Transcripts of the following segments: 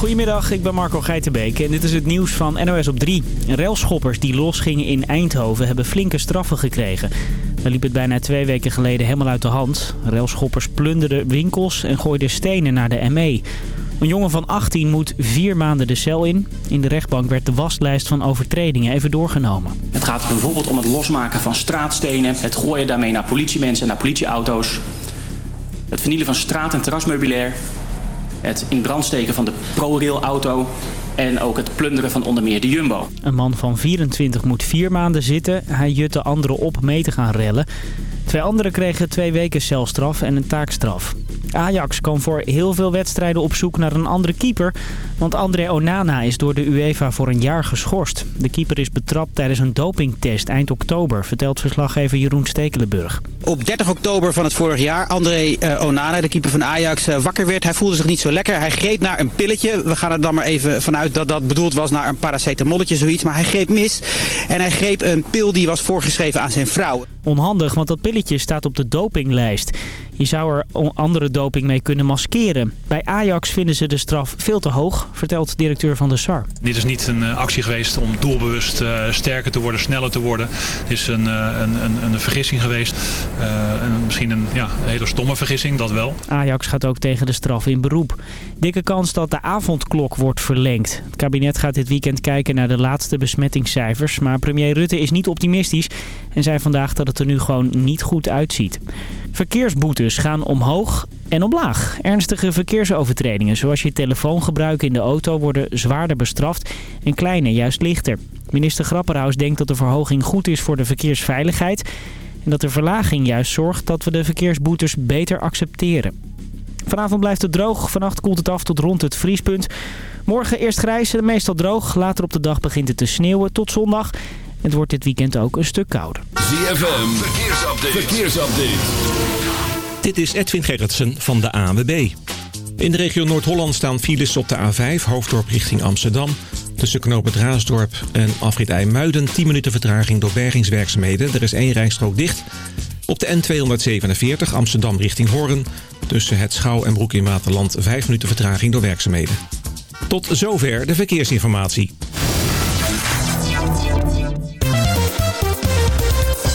Goedemiddag, ik ben Marco Geitenbeek en dit is het nieuws van NOS op 3. Railschoppers die losgingen in Eindhoven hebben flinke straffen gekregen. Daar liep het bijna twee weken geleden helemaal uit de hand. Railschoppers plunderden winkels en gooiden stenen naar de ME. Een jongen van 18 moet vier maanden de cel in. In de rechtbank werd de waslijst van overtredingen even doorgenomen. Het gaat bijvoorbeeld om het losmaken van straatstenen, het gooien daarmee naar politiemensen en naar politieauto's, het vernielen van straat- en terrasmeubilair, het in brand steken van de ProRail-auto en ook het plunderen van onder meer de Jumbo. Een man van 24 moet vier maanden zitten. Hij jutte anderen op mee te gaan rellen. Twee anderen kregen twee weken celstraf en een taakstraf. Ajax kan voor heel veel wedstrijden op zoek naar een andere keeper. Want André Onana is door de UEFA voor een jaar geschorst. De keeper is betrapt tijdens een dopingtest eind oktober, vertelt verslaggever Jeroen Stekelenburg. Op 30 oktober van het vorig jaar, André uh, Onana, de keeper van Ajax, uh, wakker werd. Hij voelde zich niet zo lekker. Hij greep naar een pilletje. We gaan er dan maar even vanuit dat dat bedoeld was naar een paracetamolletje, zoiets. Maar hij greep mis en hij greep een pil die was voorgeschreven aan zijn vrouw. Onhandig, want dat pilletje staat op de dopinglijst. Je zou er andere doping mee kunnen maskeren. Bij Ajax vinden ze de straf veel te hoog, vertelt directeur van de SAR. Dit is niet een actie geweest om doelbewust uh, sterker te worden, sneller te worden. Het is een, uh, een, een, een vergissing geweest. Uh, en misschien een ja, hele stomme vergissing, dat wel. Ajax gaat ook tegen de straf in beroep. Dikke kans dat de avondklok wordt verlengd. Het kabinet gaat dit weekend kijken naar de laatste besmettingscijfers. Maar premier Rutte is niet optimistisch en zei vandaag dat het er nu gewoon niet goed uitziet. Verkeersboetes gaan omhoog en omlaag. Ernstige verkeersovertredingen zoals je telefoongebruik in de auto worden zwaarder bestraft en kleine juist lichter. Minister Grapperhaus denkt dat de verhoging goed is voor de verkeersveiligheid en dat de verlaging juist zorgt dat we de verkeersboetes beter accepteren. Vanavond blijft het droog, vannacht koelt het af tot rond het vriespunt. Morgen eerst grijs en meestal droog, later op de dag begint het te sneeuwen tot zondag. Het wordt dit weekend ook een stuk kouder. ZFM, verkeersupdate. verkeersupdate. Dit is Edwin Gerritsen van de ANWB. In de regio Noord-Holland staan files op de A5, hoofddorp richting Amsterdam. Tussen knooppunt Raasdorp en afrit IJmuiden 10 minuten vertraging door bergingswerkzaamheden. Er is één rijstrook dicht. Op de N247 Amsterdam richting Hoorn. Tussen het Schouw en Broek in Waterland 5 minuten vertraging door werkzaamheden. Tot zover de verkeersinformatie.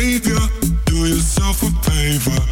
We touch and then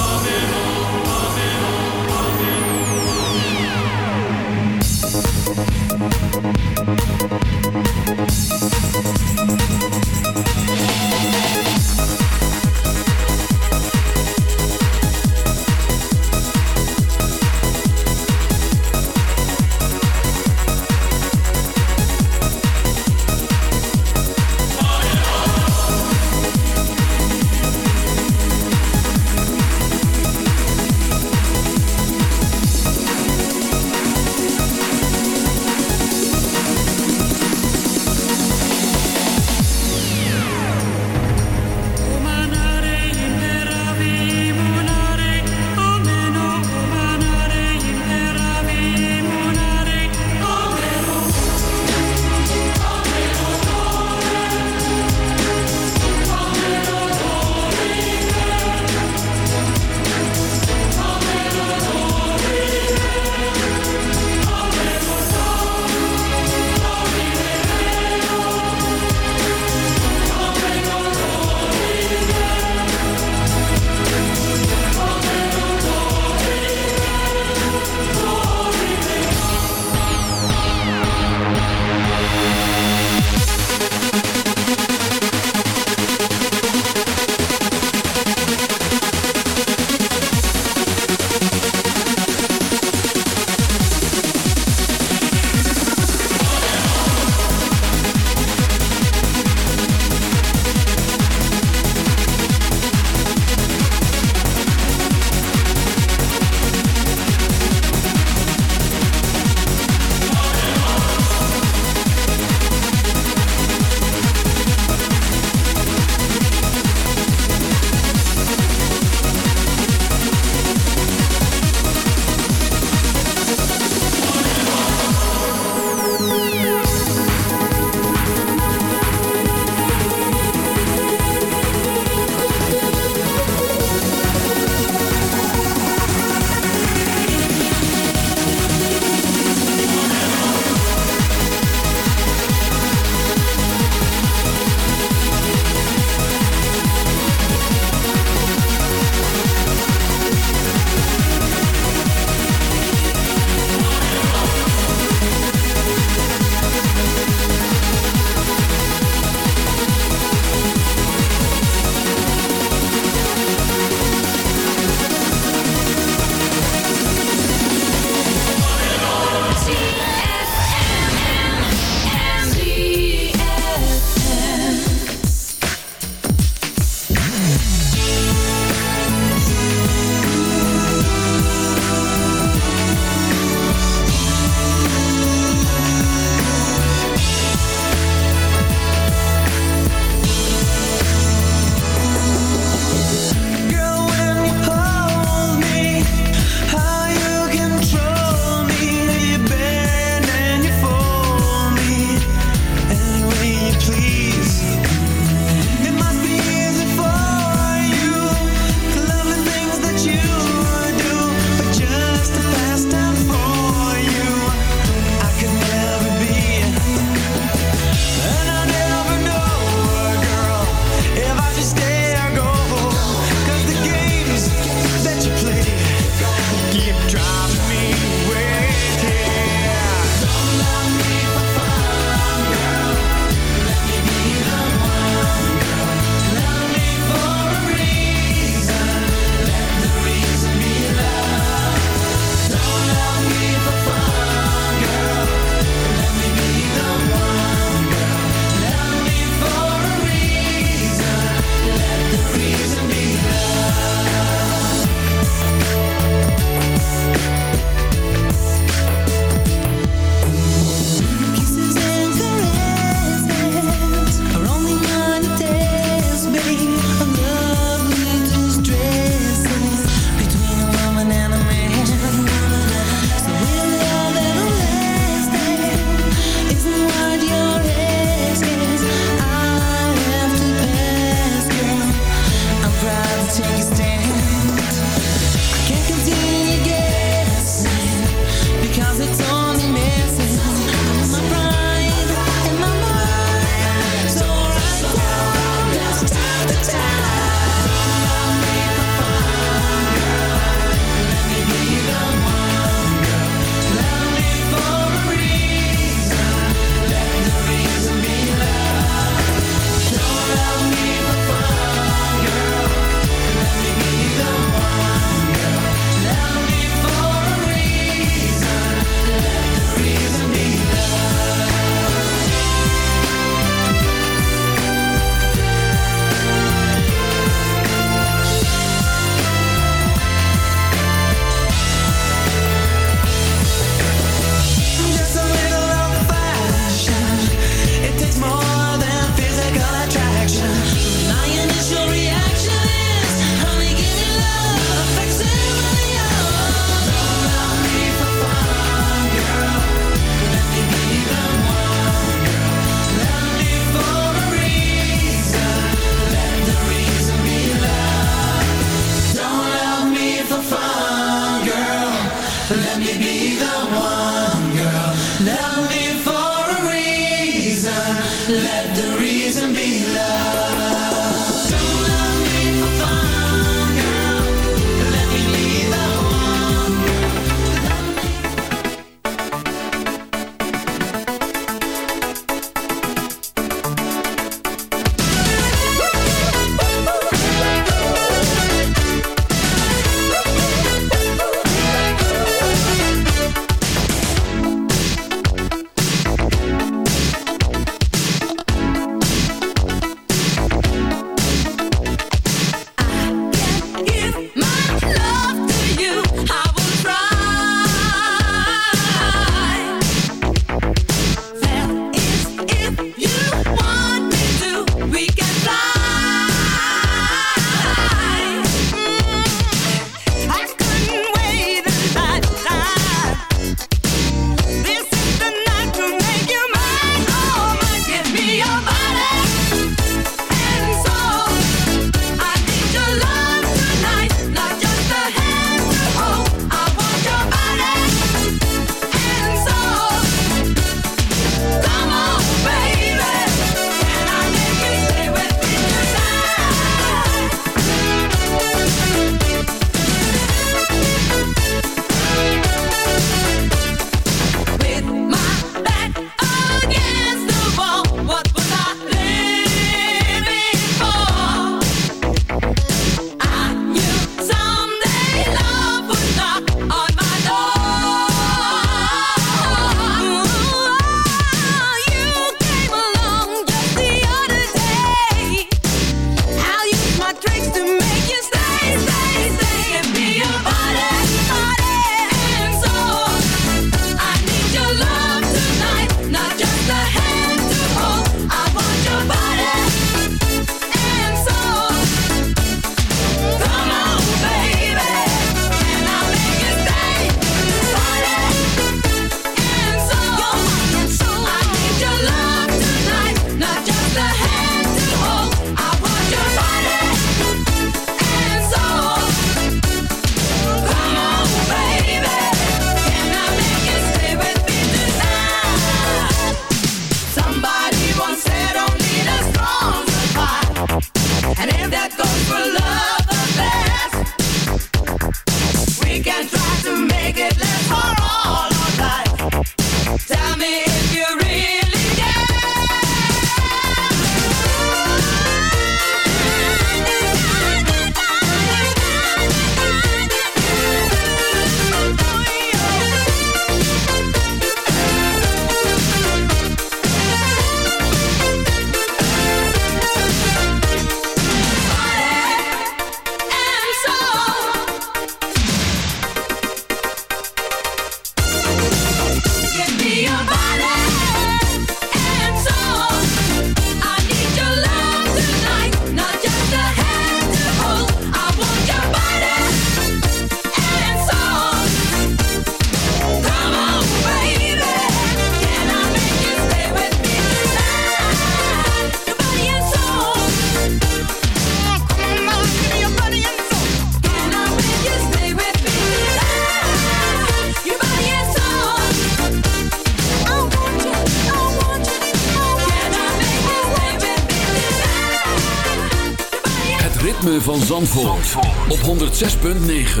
Zandvoort, op 106.9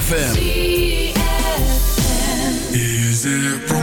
FM. Is it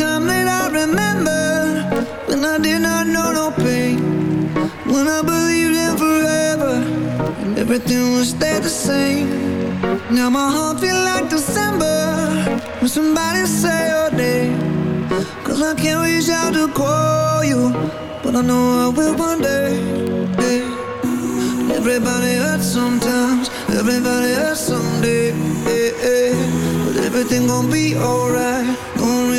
time that I remember when I did not know no pain. When I believed in forever and everything would stay the same. Now my heart feel like December when somebody say your name Cause I can't reach out to call you, but I know I will one day. yeah. Everybody hurts sometimes, everybody hurts someday. yeah, yeah. But everything gon' be alright.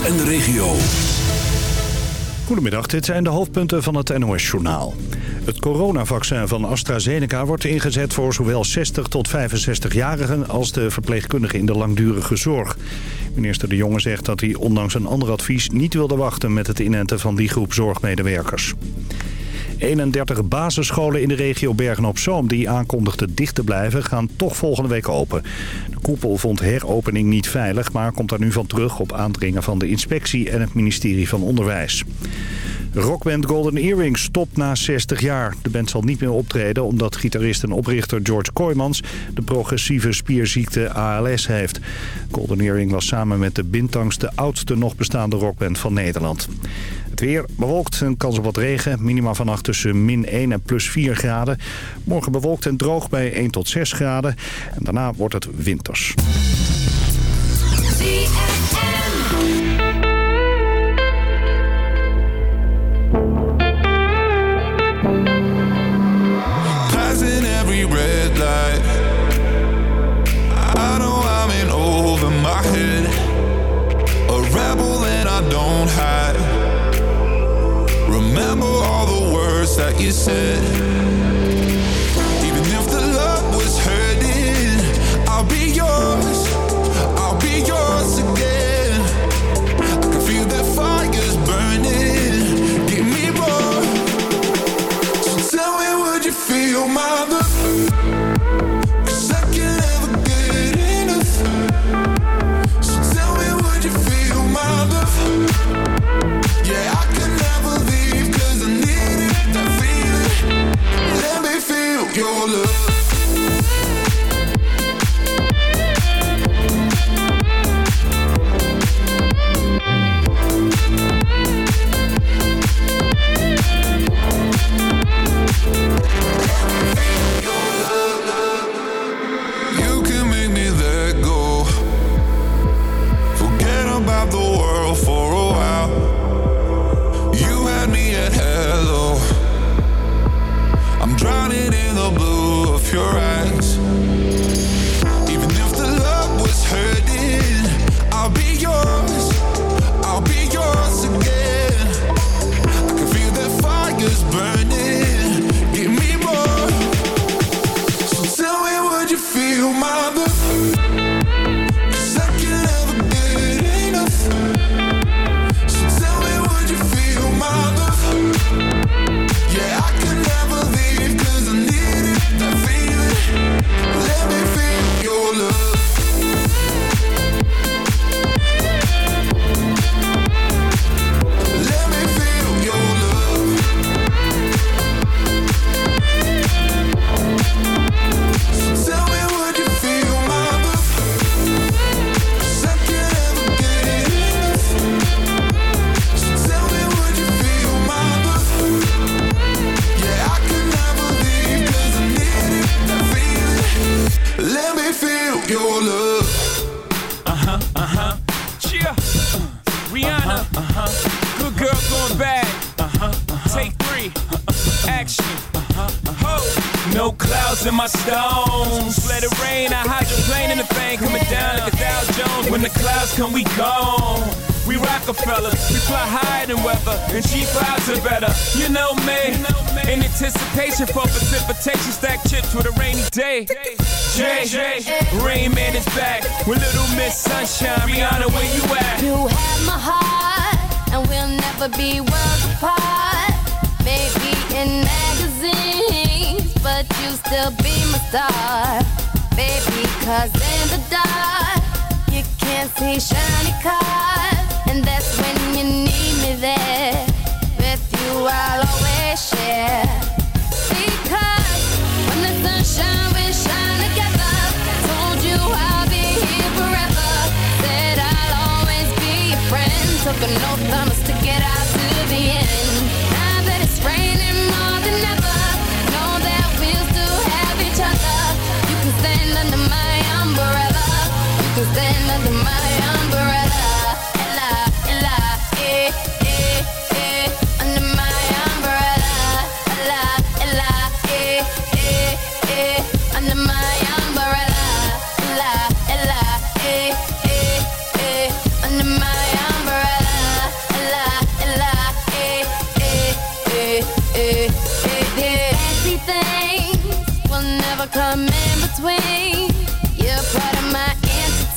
En de regio. Goedemiddag, dit zijn de hoofdpunten van het NOS-journaal. Het coronavaccin van AstraZeneca wordt ingezet voor zowel 60 tot 65-jarigen... als de verpleegkundigen in de langdurige zorg. Minister De Jonge zegt dat hij ondanks een ander advies niet wilde wachten... met het inenten van die groep zorgmedewerkers. 31 basisscholen in de regio Bergen-op-Zoom die aankondigden dicht te blijven... gaan toch volgende week open. De koepel vond heropening niet veilig... maar komt daar nu van terug op aandringen van de inspectie en het ministerie van Onderwijs. Rockband Golden Earring stopt na 60 jaar. De band zal niet meer optreden omdat gitarist en oprichter George Kooijmans... de progressieve spierziekte ALS heeft. Golden Earring was samen met de Bintangs de oudste nog bestaande rockband van Nederland. Het weer bewolkt en kans op wat regen. Minima vannacht tussen min 1 en plus 4 graden. Morgen bewolkt en droog bij 1 tot 6 graden. En daarna wordt het winters. That you said. Hey.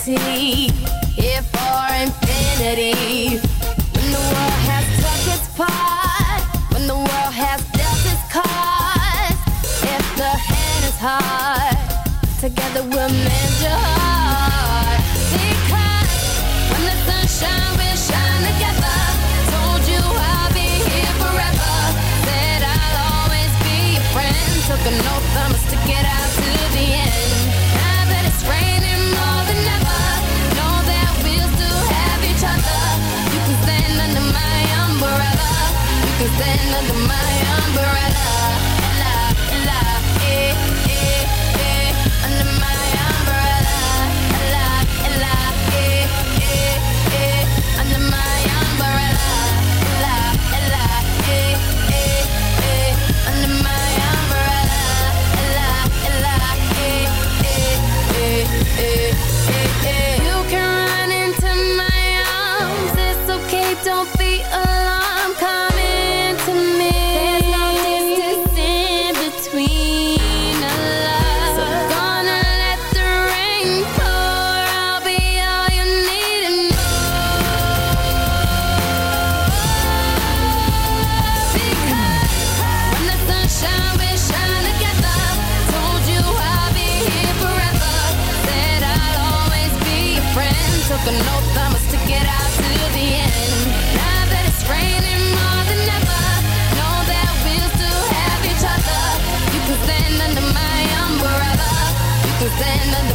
eternity, here for infinity. When the world has took its part, when the world has dealt its cards, if the hand is hard, together we'll mend your heart. Because when the sun shines, we'll shine together. Told you I'll be here forever. Said I'll always be your friend. Took an oath. under my umbrella. than another.